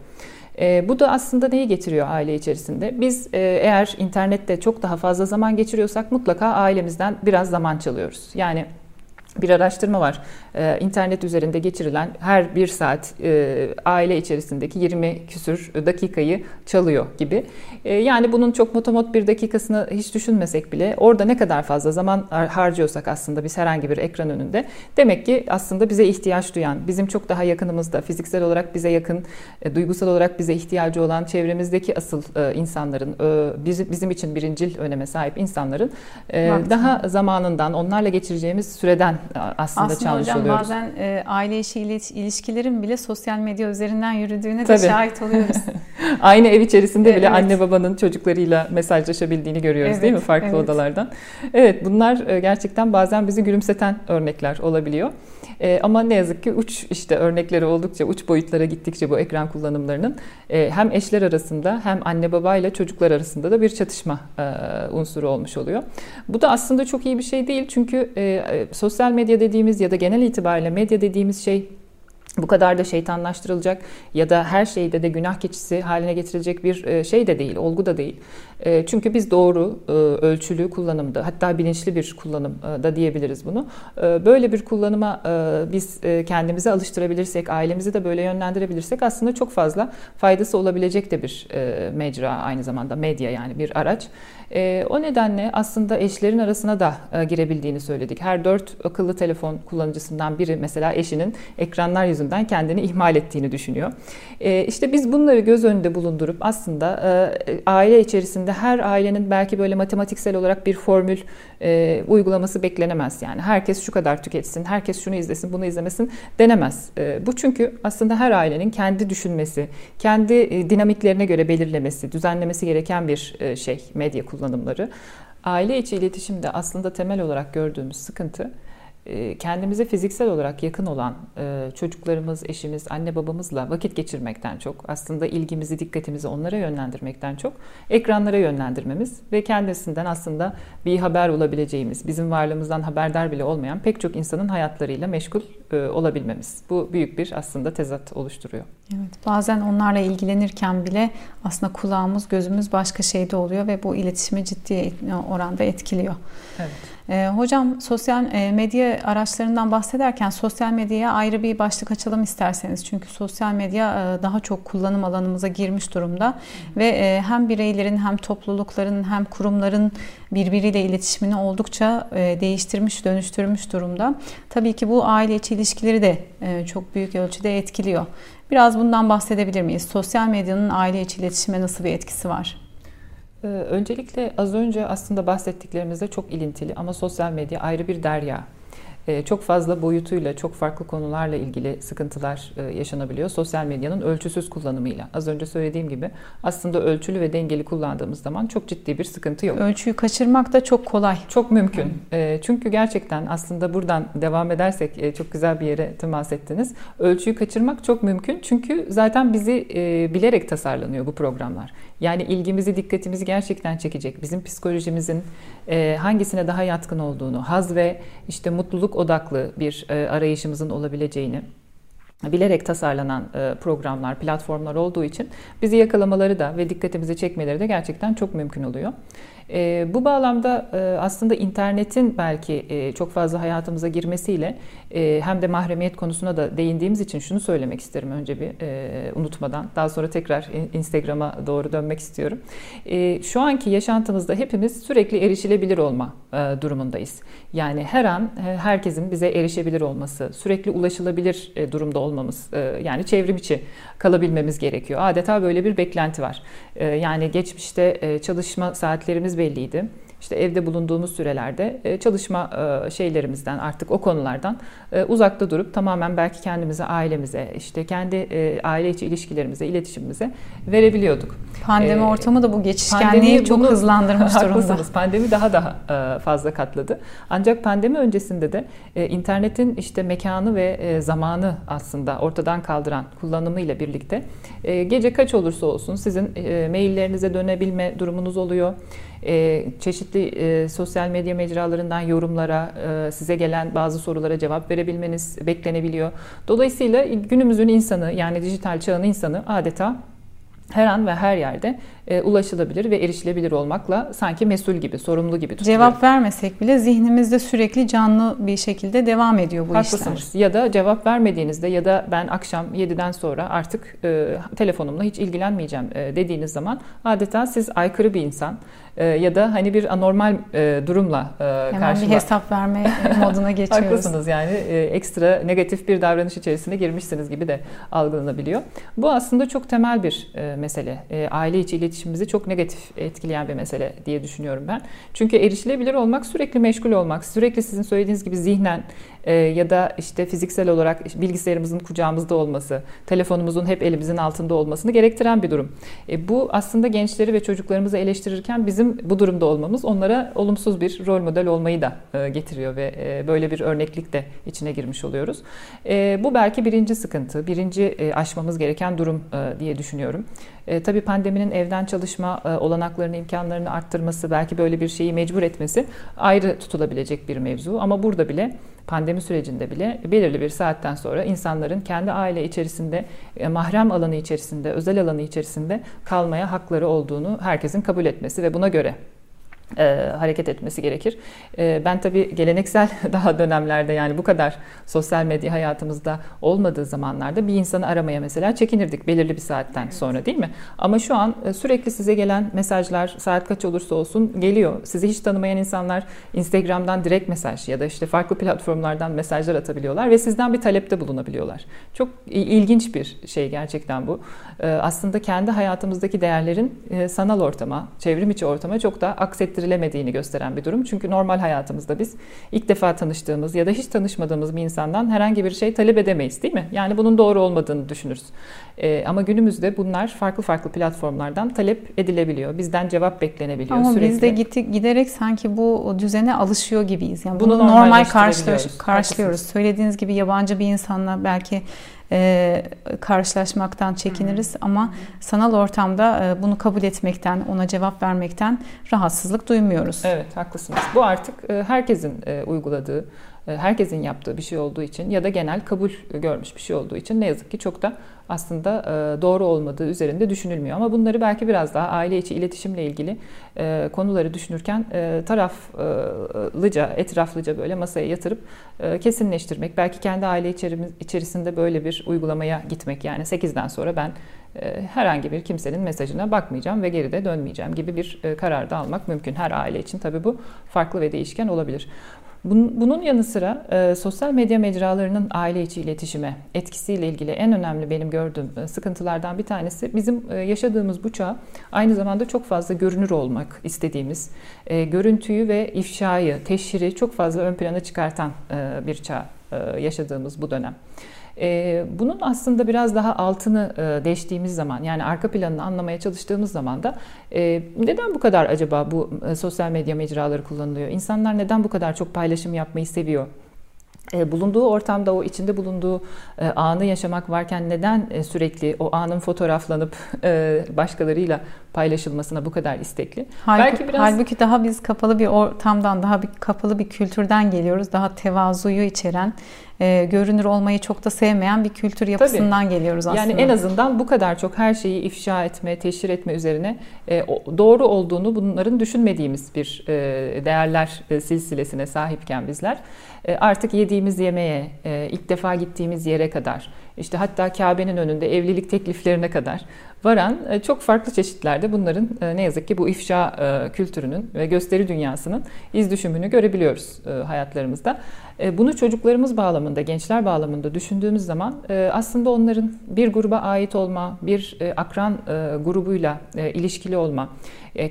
E, bu da aslında neyi getiriyor aile içerisinde? Biz e, eğer internette çok daha fazla zaman geçiriyorsak mutlaka ailemizden biraz zaman çalıyoruz. Yani bir araştırma var. Ee, internet üzerinde geçirilen her bir saat e, aile içerisindeki 20 küsür dakikayı çalıyor gibi. E, yani bunun çok motomot bir dakikasını hiç düşünmesek bile orada ne kadar fazla zaman harcıyorsak aslında biz herhangi bir ekran önünde demek ki aslında bize ihtiyaç duyan, bizim çok daha yakınımızda, fiziksel olarak bize yakın, e, duygusal olarak bize ihtiyacı olan çevremizdeki asıl insanların, bizim için birincil öneme sahip insanların daha zamanından, onlarla geçireceğimiz süreden aslında, aslında çalmış hocam, oluyoruz. Bazen e, aile işi ilişkilerin bile sosyal medya üzerinden yürüdüğüne de Tabii. şahit oluyoruz. Aynı ev içerisinde bile evet. anne babanın çocuklarıyla mesajlaşabildiğini görüyoruz evet, değil mi farklı evet. odalardan? Evet bunlar e, gerçekten bazen bizi gülümseten örnekler olabiliyor. E, ama ne yazık ki uç işte örnekleri oldukça uç boyutlara gittikçe bu ekran kullanımlarının e, hem eşler arasında hem anne babayla çocuklar arasında da bir çatışma e, unsuru olmuş oluyor. Bu da aslında çok iyi bir şey değil çünkü e, e sosyal medya dediğimiz ya da genel itibariyle medya dediğimiz şey bu kadar da şeytanlaştırılacak ya da her şeyde de günah keçisi haline getirilecek bir e, şey de değil, olgu da değil. E, çünkü biz doğru, e, ölçülü kullanımda, hatta bilinçli bir kullanım da diyebiliriz bunu. Böyle bir kullanıma biz kendimizi alıştırabilirsek, ailemizi de böyle yönlendirebilirsek aslında çok fazla faydası olabilecek de bir mecra aynı zamanda medya yani bir araç. O nedenle aslında eşlerin arasına da girebildiğini söyledik. Her dört akıllı telefon kullanıcısından biri mesela eşinin ekranlar yüzünden kendini ihmal ettiğini düşünüyor. E, işte biz bunları göz önünde bulundurup aslında e, aile içerisinde her ailenin belki böyle matematiksel olarak bir formül e, uygulaması beklenemez. Yani herkes şu kadar tüketsin, herkes şunu izlesin, bunu izlemesin denemez. E, bu çünkü aslında her ailenin kendi düşünmesi, kendi e, dinamiklerine göre belirlemesi, düzenlemesi gereken bir e, şey medya kullanımları. Aile içi iletişimde aslında temel olarak gördüğümüz sıkıntı kendimize fiziksel olarak yakın olan e, çocuklarımız, eşimiz, anne babamızla vakit geçirmekten çok, aslında ilgimizi, dikkatimizi onlara yönlendirmekten çok ekranlara yönlendirmemiz ve kendisinden aslında bir haber olabileceğimiz, bizim varlığımızdan haberdar bile olmayan pek çok insanın hayatlarıyla meşgul e, olabilmemiz. Bu büyük bir aslında tezat oluşturuyor. Evet, bazen onlarla ilgilenirken bile aslında kulağımız, gözümüz başka şeyde oluyor ve bu iletişimi ciddi oranda etkiliyor. Evet. E, hocam sosyal e, medya araçlarından bahsederken sosyal medyaya ayrı bir başlık açalım isterseniz. Çünkü sosyal medya e, daha çok kullanım alanımıza girmiş durumda. Hı. Ve e, hem bireylerin hem toplulukların hem kurumların birbiriyle iletişimini oldukça e, değiştirmiş, dönüştürmüş durumda. Tabii ki bu aile içi ilişkileri de e, çok büyük ölçüde etkiliyor. Biraz bundan bahsedebilir miyiz? Sosyal medyanın aile içi iletişime nasıl bir etkisi var? Ee, öncelikle az önce aslında bahsettiklerimizde çok ilintili ama sosyal medya ayrı bir derya. E, çok fazla boyutuyla, çok farklı konularla ilgili sıkıntılar e, yaşanabiliyor. Sosyal medyanın ölçüsüz kullanımıyla. Az önce söylediğim gibi aslında ölçülü ve dengeli kullandığımız zaman çok ciddi bir sıkıntı yok. Ölçüyü kaçırmak da çok kolay. Çok mümkün. E, çünkü gerçekten aslında buradan devam edersek çok güzel bir yere temas ettiniz. Ölçüyü kaçırmak çok mümkün. Çünkü zaten bizi bilerek tasarlanıyor bu programlar. Yani ilgimizi, dikkatimizi gerçekten çekecek. Bizim psikolojimizin hangisine daha yatkın olduğunu, haz ve işte mutluluk odaklı bir e, arayışımızın olabileceğini bilerek tasarlanan e, programlar, platformlar olduğu için bizi yakalamaları da ve dikkatimizi çekmeleri de gerçekten çok mümkün oluyor. E, bu bağlamda e, aslında internetin belki çok fazla hayatımıza girmesiyle hem de mahremiyet konusuna da değindiğimiz için şunu söylemek isterim önce bir unutmadan. Daha sonra tekrar Instagram'a doğru dönmek istiyorum. Şu anki yaşantımızda hepimiz sürekli erişilebilir olma durumundayız. Yani her an herkesin bize erişebilir olması, sürekli ulaşılabilir durumda olmamız, e, yani çevrim içi kalabilmemiz gerekiyor. Adeta böyle bir beklenti var. E, yani geçmişte e, çalışma saatlerimiz belliydi. İşte evde bulunduğumuz sürelerde e, çalışma e, şeylerimizden artık o konulardan e, uzakta durup tamamen belki kendimize, ailemize, işte kendi aile içi ilişkilerimize, iletişimimize verebiliyorduk. Pandemi ee, ortamı da bu geçişkenliği çok bunu, hızlandırmış durumda. Pandemi daha da fazla katladı. Ancak pandemi öncesinde de internetin işte mekanı ve zamanı aslında ortadan kaldıran kullanımıyla birlikte gece kaç olursa olsun sizin maillerinize dönebilme durumunuz oluyor e, çeşitli e, sosyal medya mecralarından yorumlara, e, size gelen bazı sorulara cevap verebilmeniz beklenebiliyor. Dolayısıyla günümüzün insanı yani dijital çağın insanı adeta her an ve her yerde e, ulaşılabilir ve erişilebilir olmakla sanki mesul gibi, sorumlu gibi tutuluyor. Cevap vermesek bile zihnimizde sürekli canlı bir şekilde devam ediyor bu Haklısınız. işler. Ya da cevap vermediğinizde ya da ben akşam 7'den sonra artık e, telefonumla hiç ilgilenmeyeceğim e, dediğiniz zaman adeta siz aykırı bir insan e, ya da hani bir anormal e, durumla e, Hemen karşıla... bir hesap verme moduna geçiyoruz. Haklısınız yani e, ekstra negatif bir davranış içerisine girmişsiniz gibi de algılanabiliyor. Bu aslında çok temel bir e, mesele. E, aile içi iletişimimizi çok negatif etkileyen bir mesele diye düşünüyorum ben. Çünkü erişilebilir olmak sürekli meşgul olmak, sürekli sizin söylediğiniz gibi zihnen e, ya da işte fiziksel olarak bilgisayarımızın kucağımızda olması, telefonumuzun hep elimizin altında olmasını gerektiren bir durum. E, bu aslında gençleri ve çocuklarımızı eleştirirken bizim bu durumda olmamız onlara olumsuz bir rol model olmayı da e, getiriyor ve e, böyle bir örneklik de içine girmiş oluyoruz. E, bu belki birinci sıkıntı, birinci e, aşmamız gereken durum e, diye düşünüyorum. E, tabii pandeminin evden çalışma e, olanaklarını, imkanlarını arttırması, belki böyle bir şeyi mecbur etmesi ayrı tutulabilecek bir mevzu. Ama burada bile pandemi sürecinde bile belirli bir saatten sonra insanların kendi aile içerisinde, e, mahrem alanı içerisinde, özel alanı içerisinde kalmaya hakları olduğunu herkesin kabul etmesi ve buna göre e, hareket etmesi gerekir. E, ben tabii geleneksel daha dönemlerde yani bu kadar sosyal medya hayatımızda olmadığı zamanlarda bir insanı aramaya mesela çekinirdik belirli bir saatten evet. sonra değil mi? Ama şu an e, sürekli size gelen mesajlar saat kaç olursa olsun geliyor. Sizi hiç tanımayan insanlar Instagram'dan direkt mesaj ya da işte farklı platformlardan mesajlar atabiliyorlar ve sizden bir talepte bulunabiliyorlar. Çok ilginç bir şey gerçekten bu. E, aslında kendi hayatımızdaki değerlerin e, sanal ortama, çevrim içi ortama çok da aksettirilmesi hissettirilemediğini gösteren bir durum. Çünkü normal hayatımızda biz ilk defa tanıştığımız ya da hiç tanışmadığımız bir insandan herhangi bir şey talep edemeyiz değil mi? Yani bunun doğru olmadığını düşünürüz. Ee, ama günümüzde bunlar farklı farklı platformlardan talep edilebiliyor. Bizden cevap beklenebiliyor ama sürekli. biz de gitti, giderek sanki bu düzene alışıyor gibiyiz. Yani bunu, bunu normal karşılıyoruz. karşılıyoruz. Söylediğiniz gibi yabancı bir insanla belki e, karşılaşmaktan çekiniriz Hı-hı. ama sanal ortamda e, bunu kabul etmekten, ona cevap vermekten rahatsızlık duymuyoruz. Evet, haklısınız. Bu artık e, herkesin e, uyguladığı herkesin yaptığı bir şey olduğu için ya da genel kabul görmüş bir şey olduğu için ne yazık ki çok da aslında e, doğru olmadığı üzerinde düşünülmüyor. Ama bunları belki biraz daha aile içi iletişimle ilgili e, konuları düşünürken taraflıca, etraflıca böyle masaya yatırıp kesinleştirmek, belki kendi aile içerisinde böyle bir uygulamaya gitmek yani 8'den sonra ben herhangi bir kimsenin mesajına bakmayacağım ve geri de dönmeyeceğim gibi bir karar da almak mümkün. Her aile için tabii bu farklı ve değişken olabilir. Bunun yanı sıra e, sosyal medya mecralarının aile içi iletişime etkisiyle ilgili en önemli benim gördüğüm e, sıkıntılardan bir tanesi bizim e, yaşadığımız bu çağ aynı zamanda çok fazla görünür olmak istediğimiz, görüntüyü ve ifşayı, teşhiri çok fazla ön plana çıkartan bir çağ yaşadığımız bu dönem. Bunun aslında biraz daha altını deştiğimiz zaman yani arka planını anlamaya çalıştığımız zaman da neden bu kadar acaba bu sosyal medya mecraları kullanılıyor? İnsanlar neden bu kadar çok paylaşım yapmayı seviyor? bulunduğu ortamda o içinde bulunduğu anı yaşamak varken neden sürekli o anın fotoğraflanıp başkalarıyla paylaşılmasına bu kadar istekli? Halbuki, Belki biraz halbuki daha biz kapalı bir ortamdan, daha bir kapalı bir kültürden geliyoruz. Daha tevazuyu içeren, e, görünür olmayı çok da sevmeyen bir kültür yapısından Tabii. geliyoruz aslında. Yani en azından bu kadar çok her şeyi ifşa etme, teşhir etme üzerine e, doğru olduğunu bunların düşünmediğimiz bir e, değerler e, silsilesine sahipken bizler e, artık yediğimiz yemeğe, e, ilk defa gittiğimiz yere kadar, işte hatta Kabe'nin önünde evlilik tekliflerine kadar varan e, çok farklı çeşitlerde bunların e, ne yazık ki bu ifşa e, kültürünün ve gösteri dünyasının iz düşümünü görebiliyoruz hayatlarımızda. Bunu çocuklarımız bağlamında, gençler bağlamında düşündüğümüz zaman aslında onların bir gruba ait olma, bir akran grubuyla ilişkili olma,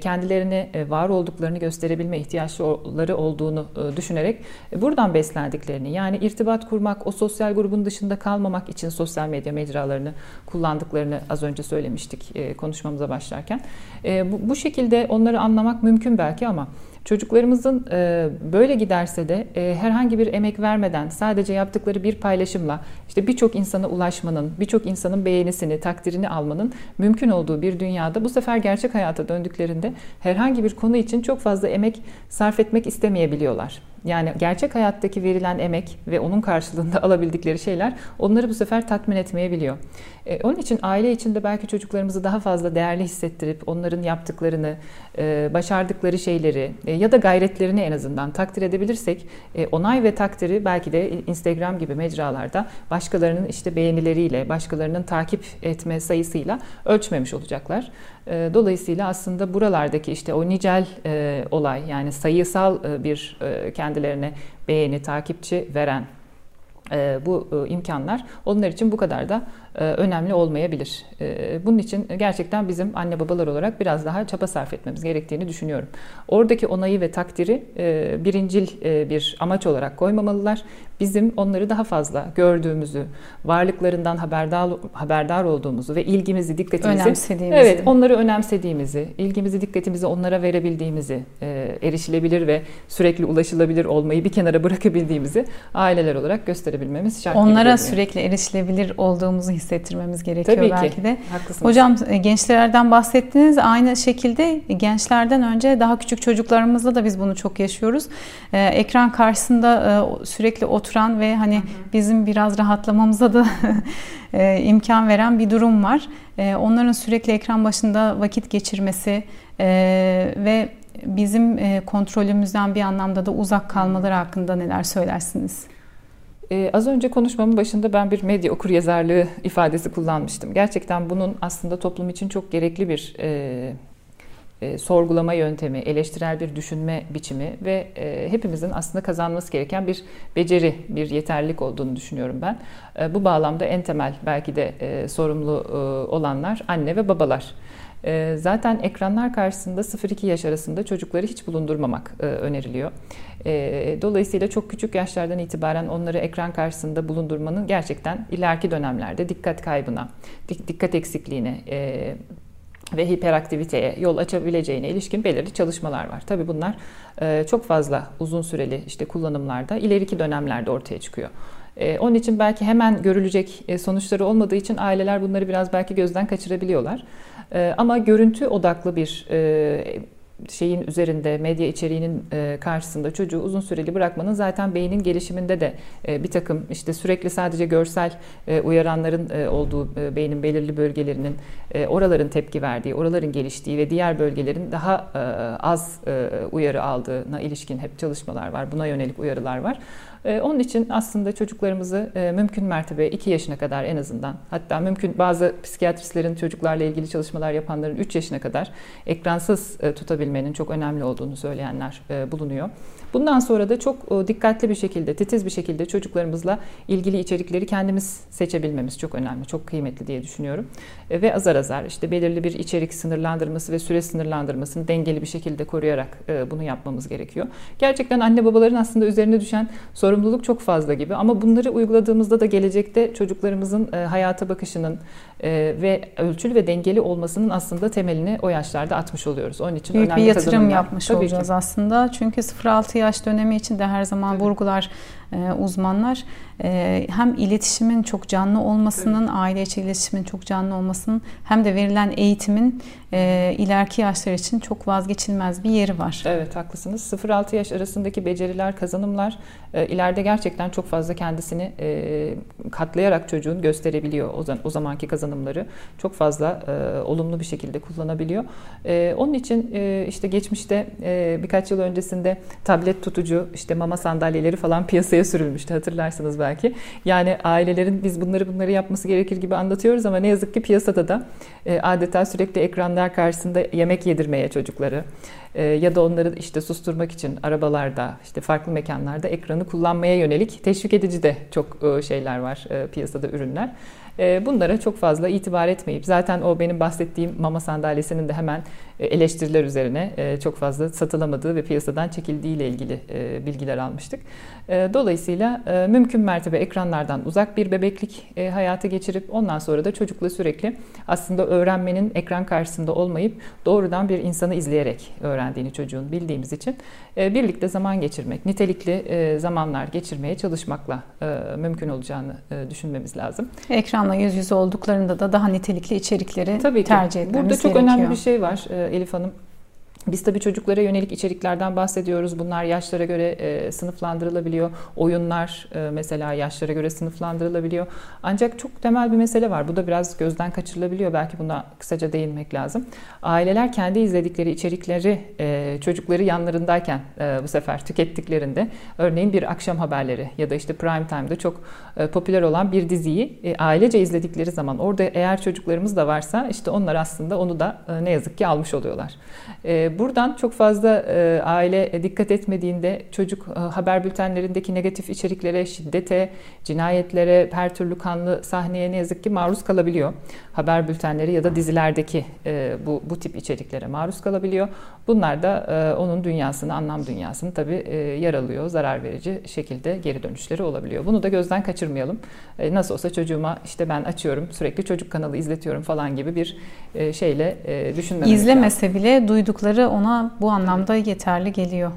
kendilerini var olduklarını gösterebilme ihtiyaçları olduğunu düşünerek buradan beslendiklerini yani irtibat kurmak, o sosyal grubun dışında kalmamak için sosyal medya mecralarını kullandıklarını az önce söylemiştik konuşmamıza başlarken. Bu şekilde onları anlamak mümkün belki ama Çocuklarımızın e, böyle giderse de e, herhangi bir emek vermeden sadece yaptıkları bir paylaşımla işte birçok insana ulaşmanın, birçok insanın beğenisini, takdirini almanın mümkün olduğu bir dünyada bu sefer gerçek hayata döndüklerinde herhangi bir konu için çok fazla emek sarf etmek istemeyebiliyorlar. Yani gerçek hayattaki verilen emek ve onun karşılığında alabildikleri şeyler onları bu sefer tatmin etmeyebiliyor. E, onun için aile içinde belki çocuklarımızı daha fazla değerli hissettirip onların yaptıklarını, e, başardıkları şeyleri e, ya da gayretlerini en azından takdir edebilirsek e, onay ve takdiri belki de Instagram gibi mecralarda başkalarının işte beğenileriyle, başkalarının takip etme sayısıyla ölçmemiş olacaklar. E, dolayısıyla aslında buralardaki işte o nicel e, olay yani sayısal e, bir e, kendilerine beğeni, takipçi veren bu imkanlar onlar için bu kadar da önemli olmayabilir. Bunun için gerçekten bizim anne babalar olarak biraz daha çaba sarf etmemiz gerektiğini düşünüyorum. Oradaki onayı ve takdiri birincil bir amaç olarak koymamalılar. Bizim onları daha fazla gördüğümüzü, varlıklarından haberdar haberdar olduğumuzu ve ilgimizi, dikkatimizi önemsediğimizi. Evet, onları önemsediğimizi, ilgimizi, dikkatimizi onlara verebildiğimizi, erişilebilir ve sürekli ulaşılabilir olmayı bir kenara bırakabildiğimizi aileler olarak gösterebilmemiz şart. Onlara sürekli erişilebilir olduğumuzu hissettirmemiz gerekiyor Tabii belki ki. de. Haklısınız. Hocam e, gençlerden bahsettiniz. Aynı şekilde gençlerden önce daha küçük çocuklarımızda da biz bunu çok yaşıyoruz. Ee, ekran karşısında e, sürekli oturan ve hani hı hı. bizim biraz rahatlamamıza da e, imkan veren bir durum var. E, onların sürekli ekran başında vakit geçirmesi e, ve bizim e, kontrolümüzden bir anlamda da uzak kalmaları hakkında neler söylersiniz? Ee, az önce konuşmamın başında ben bir medya okur yazarlığı ifadesi kullanmıştım. Gerçekten bunun aslında toplum için çok gerekli bir e, e, sorgulama yöntemi, eleştirel bir düşünme biçimi ve e, hepimizin aslında kazanması gereken bir beceri, bir yeterlilik olduğunu düşünüyorum ben. E, bu bağlamda en temel belki de e, sorumlu e, olanlar anne ve babalar. Ee, zaten ekranlar karşısında 0-2 yaş arasında çocukları hiç bulundurmamak e, öneriliyor. Ee, dolayısıyla çok küçük yaşlardan itibaren onları ekran karşısında bulundurmanın gerçekten ileriki dönemlerde dikkat kaybına, dikkat eksikliğine, e, ve hiperaktiviteye yol açabileceğine ilişkin belirli çalışmalar var. Tabii bunlar e, çok fazla uzun süreli işte kullanımlarda ileriki dönemlerde ortaya çıkıyor. Onun için belki hemen görülecek sonuçları olmadığı için aileler bunları biraz belki gözden kaçırabiliyorlar. Ee, ama görüntü odaklı bir e, şeyin üzerinde medya içeriğinin e, karşısında çocuğu uzun süreli bırakmanın zaten beynin gelişiminde de e, bir takım işte sürekli sadece görsel uyaranların olduğu beynin belirli bölgelerinin oraların tepki verdiği, oraların geliştiği ve diğer bölgelerin daha az uyarı aldığına ilişkin hep çalışmalar var. Buna yönelik uyarılar var. Ee, onun için aslında çocuklarımızı e, mümkün mertebe 2 yaşına kadar en azından hatta mümkün bazı psikiyatristlerin çocuklarla ilgili çalışmalar yapanların 3 yaşına kadar ekransız e, tutabilmenin çok önemli olduğunu söyleyenler e, bulunuyor. Bundan sonra da çok dikkatli bir şekilde, titiz bir şekilde çocuklarımızla ilgili içerikleri kendimiz seçebilmemiz çok önemli, çok kıymetli diye düşünüyorum. Ve azar azar işte belirli bir içerik sınırlandırması ve süre sınırlandırmasını dengeli bir şekilde koruyarak bunu yapmamız gerekiyor. Gerçekten anne babaların aslında üzerine düşen sorumluluk çok fazla gibi ama bunları uyguladığımızda da gelecekte çocuklarımızın hayata bakışının ve ölçülü ve dengeli olmasının aslında temelini o yaşlarda atmış oluyoruz. Onun için Büyük önemli bir yatırım kazanımlar. yapmış Tabii olacağız ki. aslında. Çünkü 0-6 yaş dönemi için de her zaman Tabii. vurgular uzmanlar. E, hem iletişimin çok canlı olmasının, aile içi iletişimin çok canlı olmasının hem de verilen eğitimin e, ileriki yaşlar için çok vazgeçilmez bir yeri var. Evet haklısınız. 0-6 yaş arasındaki beceriler, kazanımlar e, ileride gerçekten çok fazla kendisini e, katlayarak çocuğun gösterebiliyor o, zaman, o zamanki kazanımları. Çok fazla e, olumlu bir şekilde kullanabiliyor. E, onun için e, işte geçmişte e, birkaç yıl öncesinde tablet tutucu işte mama sandalyeleri falan piyasaya sürülmüştü hatırlarsınız belki. Yani ailelerin biz bunları bunları yapması gerekir gibi anlatıyoruz ama ne yazık ki piyasada da e, adeta sürekli ekranlar karşısında yemek yedirmeye çocukları e, ya da onları işte susturmak için arabalarda işte farklı mekanlarda ekranı kullanmaya yönelik teşvik edici de çok e, şeyler var e, piyasada ürünler. E, bunlara çok fazla itibar etmeyip zaten o benim bahsettiğim mama sandalyesinin de hemen e, eleştiriler üzerine e, çok fazla satılamadığı ve piyasadan çekildiği ile ilgili e, bilgiler almıştık. Dolayısıyla mümkün mertebe ekranlardan uzak bir bebeklik hayatı geçirip ondan sonra da çocukla sürekli aslında öğrenmenin ekran karşısında olmayıp doğrudan bir insanı izleyerek öğrendiğini çocuğun bildiğimiz için birlikte zaman geçirmek, nitelikli zamanlar geçirmeye çalışmakla mümkün olacağını düşünmemiz lazım. Ekranla yüz yüze olduklarında da daha nitelikli içerikleri Tabii ki. tercih etmemiz Burada çok gerekiyor. önemli bir şey var Elif Hanım. Biz tabii çocuklara yönelik içeriklerden bahsediyoruz. Bunlar yaşlara göre e, sınıflandırılabiliyor. Oyunlar e, mesela yaşlara göre sınıflandırılabiliyor. Ancak çok temel bir mesele var. Bu da biraz gözden kaçırılabiliyor. Belki buna kısaca değinmek lazım. Aileler kendi izledikleri içerikleri e, çocukları yanlarındayken e, bu sefer tükettiklerinde örneğin bir akşam haberleri ya da işte prime time'da çok e, popüler olan bir diziyi e, ailece izledikleri zaman orada eğer çocuklarımız da varsa işte onlar aslında onu da e, ne yazık ki almış oluyorlar. E, Buradan çok fazla e, aile dikkat etmediğinde çocuk e, haber bültenlerindeki negatif içeriklere, şiddete, cinayetlere, her türlü kanlı sahneye ne yazık ki maruz kalabiliyor. Haber bültenleri ya da dizilerdeki e, bu, bu tip içeriklere maruz kalabiliyor. Bunlar da onun dünyasını, anlam dünyasını tabii yaralıyor, zarar verici şekilde geri dönüşleri olabiliyor. Bunu da gözden kaçırmayalım. Nasıl olsa çocuğuma işte ben açıyorum, sürekli çocuk kanalı izletiyorum falan gibi bir şeyle düşünmememiz İzlemese lazım. bile duydukları ona bu anlamda yeterli geliyor.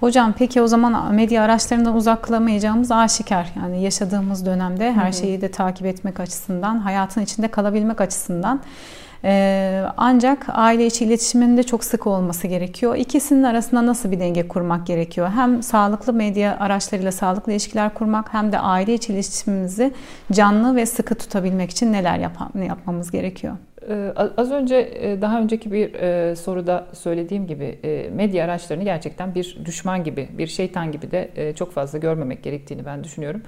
Hocam peki o zaman medya araçlarından uzaklamayacağımız aşikar. Yani yaşadığımız dönemde her şeyi de takip etmek açısından, hayatın içinde kalabilmek açısından. Ee, ancak aile içi iletişimin de çok sık olması gerekiyor. İkisinin arasında nasıl bir denge kurmak gerekiyor? Hem sağlıklı medya araçlarıyla sağlıklı ilişkiler kurmak hem de aile içi iletişimimizi canlı ve sıkı tutabilmek için neler yap yapmamız gerekiyor? Ee, az önce e, daha önceki bir e, soruda söylediğim gibi e, medya araçlarını gerçekten bir düşman gibi, bir şeytan gibi de çok fazla görmemek gerektiğini ben düşünüyorum.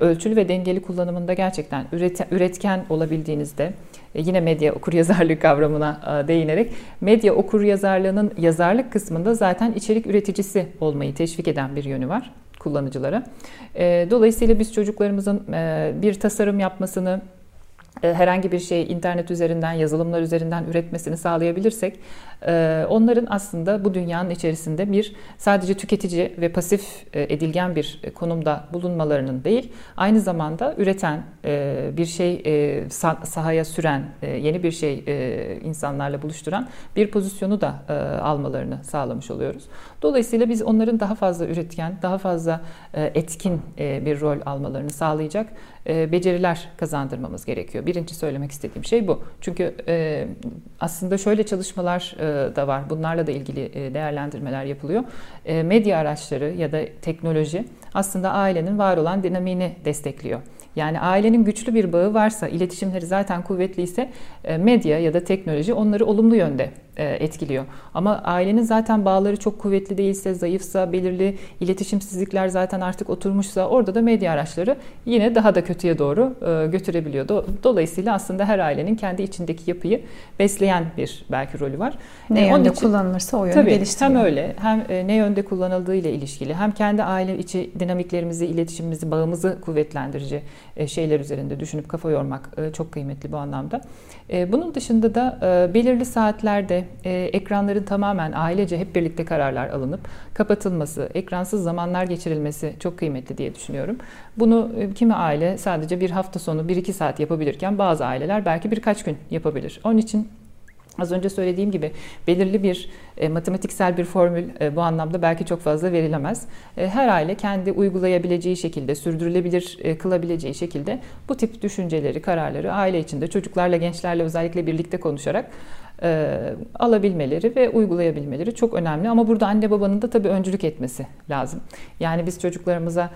Ölçülü ve dengeli kullanımında gerçekten üretken olabildiğinizde yine medya okuryazarlığı kavramına değinerek medya okuryazarlığının yazarlık kısmında zaten içerik üreticisi olmayı teşvik eden bir yönü var kullanıcılara. Dolayısıyla biz çocuklarımızın bir tasarım yapmasını, herhangi bir şey internet üzerinden, yazılımlar üzerinden üretmesini sağlayabilirsek e, onların aslında bu dünyanın içerisinde bir sadece tüketici ve pasif e, edilgen bir konumda bulunmalarının değil, aynı zamanda üreten, bir şey sahaya süren, yeni bir şey insanlarla buluşturan bir pozisyonu da almalarını sağlamış oluyoruz. Dolayısıyla biz onların daha fazla üretken, daha fazla etkin bir rol almalarını sağlayacak beceriler kazandırmamız gerekiyor. Birinci söylemek istediğim şey bu. Çünkü aslında şöyle çalışmalar da var. Bunlarla da ilgili değerlendirmeler yapılıyor. Medya araçları ya da teknoloji aslında ailenin var olan dinamiğini destekliyor. Yani ailenin güçlü bir bağı varsa, iletişimleri zaten kuvvetliyse medya ya da teknoloji onları olumlu yönde e, etkiliyor. Ama ailenin zaten bağları çok kuvvetli değilse, zayıfsa, belirli iletişimsizlikler zaten artık oturmuşsa orada da medya araçları yine daha da kötüye doğru e, götürebiliyor. Dolayısıyla aslında her ailenin kendi içindeki yapıyı besleyen bir belki rolü var. Ne yönde için, kullanılırsa o yönü tabii, geliştiriyor. Hem öyle hem ne yönde kullanıldığı ile ilişkili hem kendi aile içi dinamiklerimizi, iletişimimizi, bağımızı kuvvetlendirici şeyler üzerinde düşünüp kafa yormak çok kıymetli bu anlamda. Bunun dışında da belirli saatlerde ekranların tamamen ailece hep birlikte kararlar alınıp kapatılması, ekransız zamanlar geçirilmesi çok kıymetli diye düşünüyorum. Bunu kimi aile sadece bir hafta sonu 1-2 saat yapabilirken bazı aileler belki birkaç gün yapabilir. Onun için Az önce söylediğim gibi belirli bir e, matematiksel bir formül e, bu anlamda belki çok fazla verilemez. E, her aile kendi uygulayabileceği şekilde, sürdürülebilir e, kılabileceği şekilde bu tip düşünceleri, kararları aile içinde çocuklarla, gençlerle özellikle birlikte konuşarak e, alabilmeleri ve uygulayabilmeleri çok önemli. Ama burada anne babanın da tabii öncülük etmesi lazım. Yani biz çocuklarımıza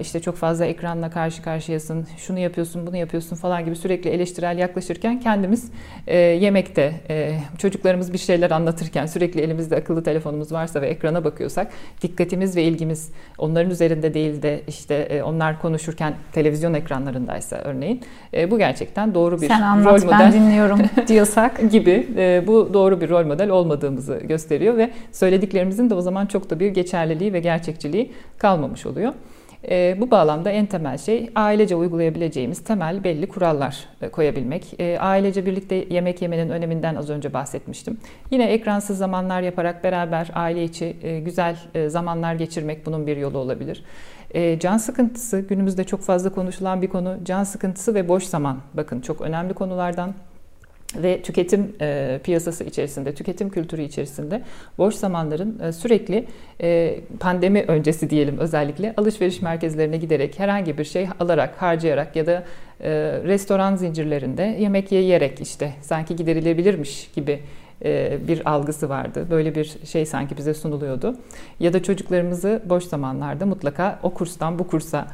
işte çok fazla ekranla karşı karşıyasın, şunu yapıyorsun, bunu yapıyorsun falan gibi sürekli eleştirel yaklaşırken kendimiz e, yemekte, e, çocuklarımız bir şeyler anlatırken sürekli elimizde akıllı telefonumuz varsa ve ekrana bakıyorsak dikkatimiz ve ilgimiz onların üzerinde değil de işte e, onlar konuşurken televizyon ekranlarındaysa örneğin e, bu gerçekten doğru bir Sen anlat, rol model. ben dinliyorum diyorsak gibi e, bu doğru bir rol model olmadığımızı gösteriyor ve söylediklerimizin de o zaman çok da bir geçerliliği ve gerçekçiliği kalmamış oluyor. E, bu bağlamda en temel şey ailece uygulayabileceğimiz temel belli kurallar e, koyabilmek. E, ailece birlikte yemek yemenin öneminden az önce bahsetmiştim. Yine ekransız zamanlar yaparak beraber aile içi e, güzel e, zamanlar geçirmek bunun bir yolu olabilir. E, can sıkıntısı günümüzde çok fazla konuşulan bir konu. Can sıkıntısı ve boş zaman bakın çok önemli konulardan ve tüketim e, piyasası içerisinde, tüketim kültürü içerisinde boş zamanların e, sürekli e, pandemi öncesi diyelim özellikle alışveriş merkezlerine giderek herhangi bir şey alarak, harcayarak ya da e, restoran zincirlerinde yemek yiyerek işte sanki giderilebilirmiş gibi bir algısı vardı. Böyle bir şey sanki bize sunuluyordu. Ya da çocuklarımızı boş zamanlarda mutlaka o kurstan bu kursa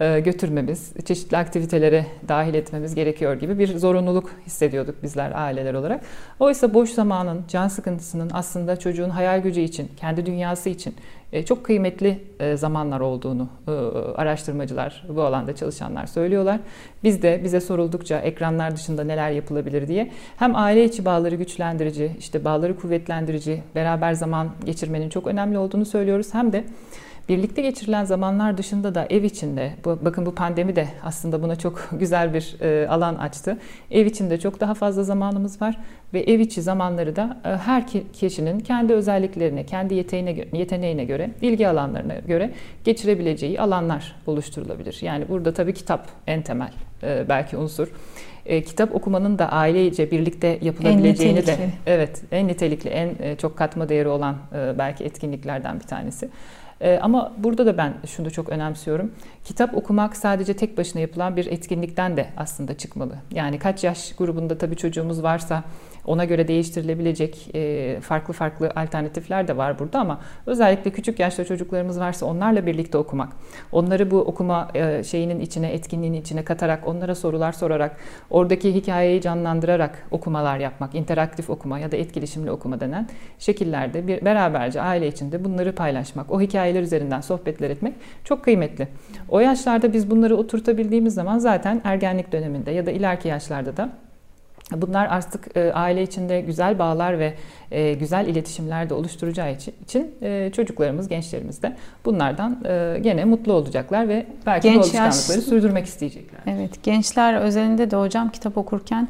e, götürmemiz, çeşitli aktivitelere dahil etmemiz gerekiyor gibi bir zorunluluk hissediyorduk bizler aileler olarak. Oysa boş zamanın, can sıkıntısının aslında çocuğun hayal gücü için, kendi dünyası için e, çok kıymetli e, zamanlar olduğunu e, araştırmacılar, bu alanda çalışanlar söylüyorlar. Biz de bize soruldukça ekranlar dışında neler yapılabilir diye hem aile içi bağları güçlendirici, işte bağları kuvvetlendirici, beraber zaman geçirmenin çok önemli olduğunu söylüyoruz. Hem de Birlikte geçirilen zamanlar dışında da ev içinde, bu, bakın bu pandemi de aslında buna çok güzel bir e, alan açtı. Ev içinde çok daha fazla zamanımız var ve ev içi zamanları da e, her kişinin kendi özelliklerine, kendi yeteneğine, yeteneğine göre, ilgi alanlarına göre geçirebileceği alanlar oluşturulabilir. Yani burada tabii kitap en temel e, belki unsur. E, kitap okumanın da ailece birlikte yapılabileceğini de evet en nitelikli, en e, çok katma değeri olan e, belki etkinliklerden bir tanesi. Ee, ama burada da ben şunu çok önemsiyorum. Kitap okumak sadece tek başına yapılan bir etkinlikten de aslında çıkmalı. Yani kaç yaş grubunda tabii çocuğumuz varsa ona göre değiştirilebilecek e, farklı farklı alternatifler de var burada ama özellikle küçük yaşta çocuklarımız varsa onlarla birlikte okumak, onları bu okuma e, şeyinin içine, etkinliğin içine katarak, onlara sorular sorarak, oradaki hikayeyi canlandırarak okumalar yapmak, interaktif okuma ya da etkileşimli okuma denen şekillerde bir beraberce aile içinde bunları paylaşmak, o hikayeler üzerinden sohbetler etmek çok kıymetli. O yaşlarda biz bunları oturtabildiğimiz zaman zaten ergenlik döneminde ya da ileriki yaşlarda da Bunlar artık e, aile içinde güzel bağlar ve e, güzel iletişimler de oluşturacağı için e, çocuklarımız, gençlerimiz de bunlardan e, gene mutlu olacaklar ve belki Genç bu alışkanlıkları yaş... sürdürmek isteyecekler. Evet, gençler özelinde de hocam kitap okurken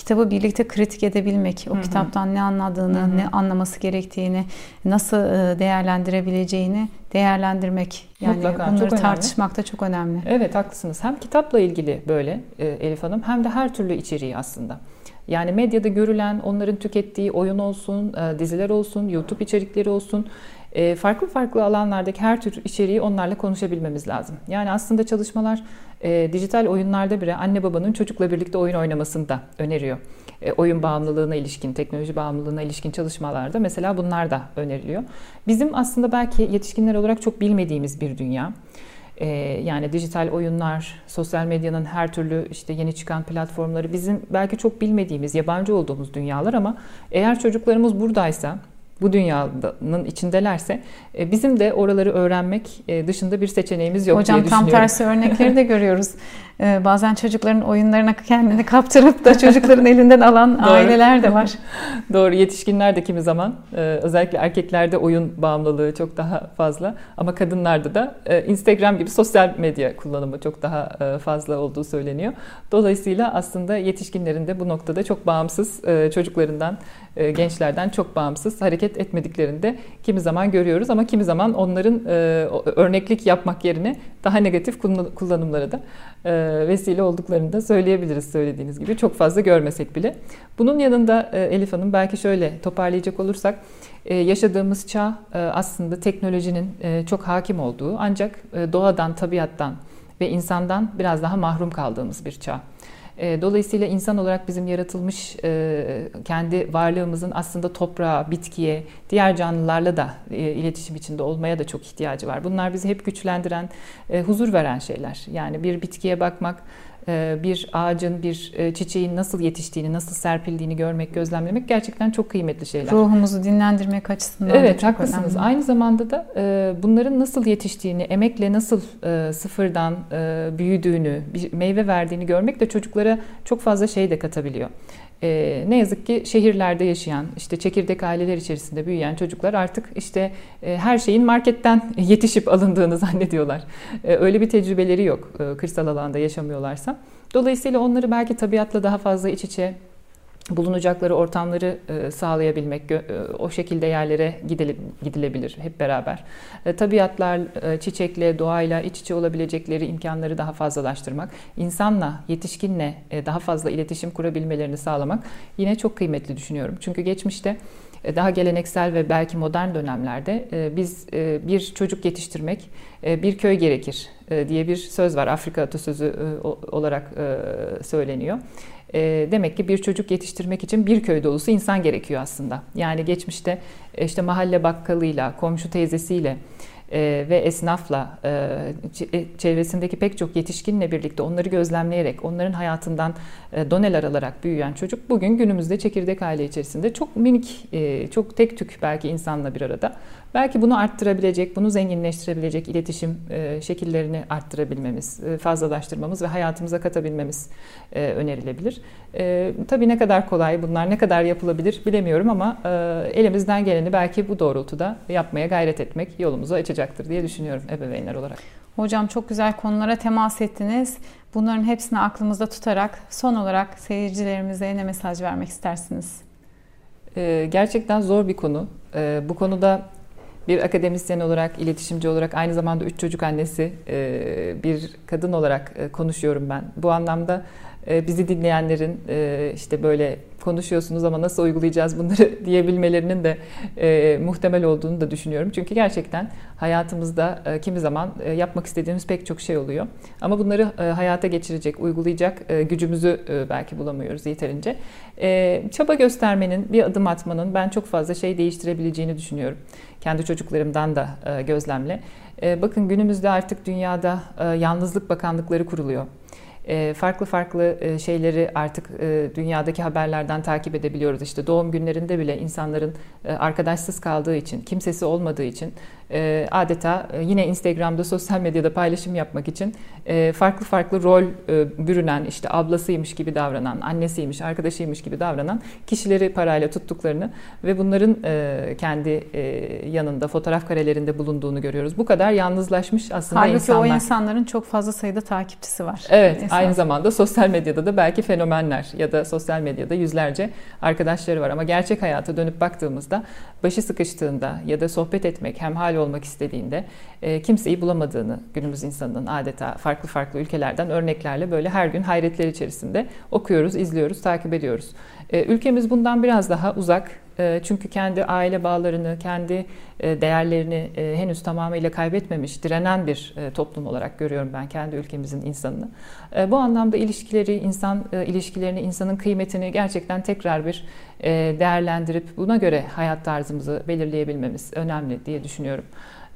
kitabı birlikte kritik edebilmek, o Hı-hı. kitaptan ne anladığını, Hı-hı. ne anlaması gerektiğini, nasıl e, değerlendirebileceğini değerlendirmek. Yani Mutlaka, bunları çok tartışmak da çok önemli. Evet haklısınız. Hem kitapla ilgili böyle e, Elif Hanım hem de her türlü içeriği aslında. Yani medyada görülen, onların tükettiği oyun olsun, e, diziler olsun, YouTube içerikleri olsun, e, farklı farklı alanlardaki her tür içeriği onlarla konuşabilmemiz lazım. Yani aslında çalışmalar e, dijital oyunlarda bile anne babanın çocukla birlikte oyun oynamasını da öneriyor. Oyun bağımlılığına ilişkin, teknoloji bağımlılığına ilişkin çalışmalarda mesela bunlar da öneriliyor. Bizim aslında belki yetişkinler olarak çok bilmediğimiz bir dünya. Ee, yani dijital oyunlar, sosyal medyanın her türlü işte yeni çıkan platformları bizim belki çok bilmediğimiz, yabancı olduğumuz dünyalar ama eğer çocuklarımız buradaysa bu dünyanın içindelerse e, bizim de oraları öğrenmek e, dışında bir seçeneğimiz yok Hocam, diye düşünüyorum. Hocam tam tersi örnekleri de görüyoruz. E, bazen çocukların oyunlarına kendini kaptırıp da çocukların elinden alan aileler de var. Doğru yetişkinler de kimi zaman özellikle erkeklerde oyun bağımlılığı çok daha fazla ama kadınlarda da Instagram gibi sosyal medya kullanımı çok daha fazla olduğu söyleniyor. Dolayısıyla aslında yetişkinlerin de bu noktada çok bağımsız çocuklarından, gençlerden çok bağımsız hareket etmediklerini de kimi zaman görüyoruz ama kimi zaman onların örneklik yapmak yerine daha negatif kullanımlara da vesile olduklarını da söyleyebiliriz söylediğiniz gibi. Çok fazla görmesek bile. Bunun yanında Elif Hanım belki şöyle toparlayacak olursak yaşadığımız çağ aslında teknolojinin çok hakim olduğu ancak doğadan, tabiattan ve insandan biraz daha mahrum kaldığımız bir çağ. E, dolayısıyla insan olarak bizim yaratılmış e, kendi varlığımızın aslında toprağa, bitkiye, diğer canlılarla da e, iletişim içinde olmaya da çok ihtiyacı var. Bunlar bizi hep güçlendiren, huzur veren şeyler. Yani bir bitkiye bakmak, bir ağacın, bir e, çiçeğin nasıl yetiştiğini, nasıl serpildiğini görmek, gözlemlemek gerçekten çok kıymetli şeyler. Ruhumuzu dinlendirmek açısından Evet, haklısınız. Önemli. Aynı zamanda da e, bunların nasıl yetiştiğini, emekle nasıl sıfırdan büyüdüğünü, bir meyve verdiğini görmek de çocuklara çok fazla şey de katabiliyor. E, ne yazık ki şehirlerde yaşayan, işte çekirdek aileler içerisinde büyüyen çocuklar artık işte e, her şeyin marketten yetişip alındığını zannediyorlar. E, öyle bir tecrübeleri yok e, kırsal alanda yaşamıyorlarsa. Dolayısıyla onları belki tabiatla daha fazla iç içe bulunacakları ortamları e, sağlayabilmek, e, o şekilde yerlere gidilebilir hep beraber. E, tabiatlar, çiçekle, doğayla iç içe olabilecekleri imkanları daha fazlalaştırmak, insanla, yetişkinle daha fazla iletişim kurabilmelerini sağlamak yine çok kıymetli düşünüyorum. Çünkü geçmişte daha geleneksel ve belki modern dönemlerde biz bir çocuk yetiştirmek bir köy gerekir diye bir söz var. Afrika atasözü olarak söyleniyor. E, demek ki bir çocuk yetiştirmek için bir köy dolusu insan gerekiyor aslında. Yani geçmişte e, işte mahalle bakkalıyla, komşu teyzesiyle e, ve esnafla çevresindeki pek çok yetişkinle birlikte onları gözlemleyerek onların hayatından doneler alarak büyüyen çocuk bugün günümüzde çekirdek aile içerisinde çok minik, çok tek tük belki insanla bir arada Belki bunu arttırabilecek, bunu zenginleştirebilecek iletişim e, şekillerini arttırabilmemiz, e, fazlalaştırmamız ve hayatımıza katabilmemiz e, önerilebilir. Tabii ne kadar kolay bunlar, ne kadar yapılabilir bilemiyorum ama elimizden geleni belki bu doğrultuda yapmaya gayret etmek yolumuzu açacaktır diye düşünüyorum ebeveynler olarak. Hocam çok güzel konulara temas ettiniz. Bunların hepsini aklımızda tutarak son olarak seyircilerimize ne mesaj vermek istersiniz? Gerçekten zor bir konu. Bu konuda bir akademisyen olarak, iletişimci olarak, aynı zamanda üç çocuk annesi e, bir kadın olarak e, konuşuyorum ben. Bu anlamda e, bizi dinleyenlerin işte böyle konuşuyorsunuz ama nasıl uygulayacağız bunları diyebilmelerinin de muhtemel olduğunu da düşünüyorum. Çünkü gerçekten hayatımızda kimi zaman yapmak istediğimiz pek çok şey oluyor. Ama bunları hayata geçirecek, uygulayacak gücümüzü belki bulamıyoruz yeterince. Çaba göstermenin, bir adım atmanın ben çok fazla şey değiştirebileceğini düşünüyorum. Kendi çocuklarımdan da e, gözlemle. E, bakın günümüzde artık dünyada e, yalnızlık bakanlıkları kuruluyor. Ee, farklı farklı e, şeyleri artık e, dünyadaki haberlerden takip edebiliyoruz. İşte doğum günlerinde bile insanların e, arkadaşsız kaldığı için, kimsesi olmadığı için e, adeta e, yine Instagram'da sosyal medyada paylaşım yapmak için e, farklı farklı rol bürünen işte ablasıymış gibi davranan, annesiymiş, arkadaşıymış gibi davranan kişileri parayla tuttuklarını ve bunların kendi yanında fotoğraf karelerinde bulunduğunu görüyoruz. Bu kadar yalnızlaşmış aslında Halbuki insanlar. o insanların çok fazla sayıda takipçisi var. Evet, Esas. aynı zamanda sosyal medyada da belki fenomenler ya da sosyal medyada yüzlerce arkadaşları var ama gerçek hayata dönüp baktığımızda başı sıkıştığında ya da sohbet etmek hem hal olmak istediğinde e, kimseyi bulamadığını günümüz insanının adeta farklı farklı ülkelerden örneklerle böyle her gün hayretler içerisinde okuyoruz, izliyoruz, takip ediyoruz. E, ülkemiz bundan biraz daha uzak çünkü kendi aile bağlarını, kendi değerlerini henüz tamamıyla kaybetmemiş, direnen bir toplum olarak görüyorum ben kendi ülkemizin insanını. Bu anlamda ilişkileri, insan ilişkilerini, insanın kıymetini gerçekten tekrar bir değerlendirip buna göre hayat tarzımızı belirleyebilmemiz önemli diye düşünüyorum.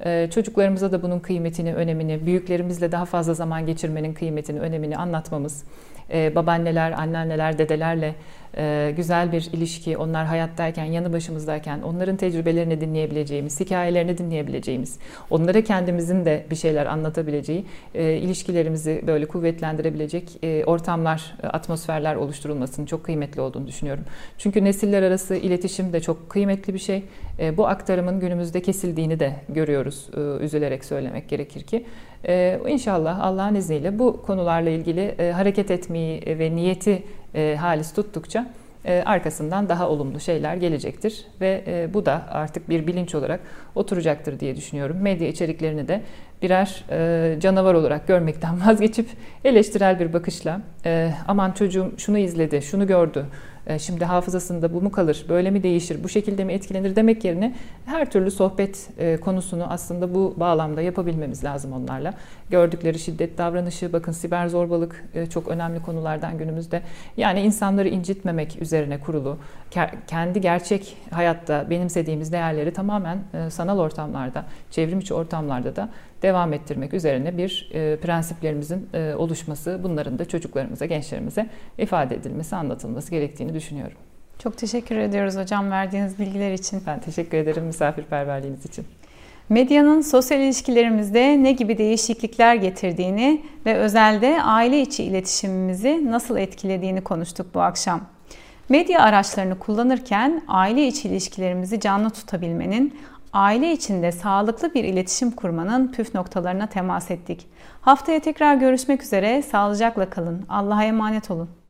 E, çocuklarımıza da bunun kıymetini, önemini, büyüklerimizle daha fazla zaman geçirmenin kıymetini, önemini anlatmamız, e, babaanneler, anneanneler, dedelerle e, güzel bir ilişki, onlar hayattayken, yanı başımızdayken onların tecrübelerini dinleyebileceğimiz, hikayelerini dinleyebileceğimiz, onlara kendimizin de bir şeyler anlatabileceği, e, ilişkilerimizi böyle kuvvetlendirebilecek e, ortamlar, atmosferler oluşturulmasının çok kıymetli olduğunu düşünüyorum. Çünkü nesiller arası iletişim de çok kıymetli bir şey. Bu aktarımın günümüzde kesildiğini de görüyoruz, üzülerek söylemek gerekir ki. İnşallah Allah'ın izniyle bu konularla ilgili hareket etmeyi ve niyeti e, halis tuttukça e, arkasından daha olumlu şeyler gelecektir ve e, bu da artık bir bilinç olarak oturacaktır diye düşünüyorum. Medya içeriklerini de birer e, canavar olarak görmekten vazgeçip eleştirel bir bakışla e, aman çocuğum şunu izledi, şunu gördü, şimdi hafızasında bu mu kalır, böyle mi değişir, bu şekilde mi etkilenir demek yerine her türlü sohbet e, konusunu aslında bu bağlamda yapabilmemiz lazım onlarla. Gördükleri şiddet davranışı, bakın siber zorbalık e, çok önemli konulardan günümüzde. Yani insanları incitmemek üzerine kurulu, kendi gerçek hayatta benimsediğimiz değerleri tamamen sanal ortamlarda, çevrim içi ortamlarda da devam ettirmek üzerine bir e, prensiplerimizin e, oluşması, bunların da çocuklarımıza, gençlerimize ifade edilmesi, anlatılması gerektiğini düşünüyorum. Çok teşekkür ediyoruz hocam verdiğiniz bilgiler için. Ben teşekkür ederim misafirperverliğiniz için. Medyanın sosyal ilişkilerimizde ne gibi değişiklikler getirdiğini ve özelde aile içi iletişimimizi nasıl etkilediğini konuştuk bu akşam. Medya araçlarını kullanırken aile içi ilişkilerimizi canlı tutabilmenin, aile içinde sağlıklı bir iletişim kurmanın püf noktalarına temas ettik. Haftaya tekrar görüşmek üzere. Sağlıcakla kalın. Allah'a emanet olun.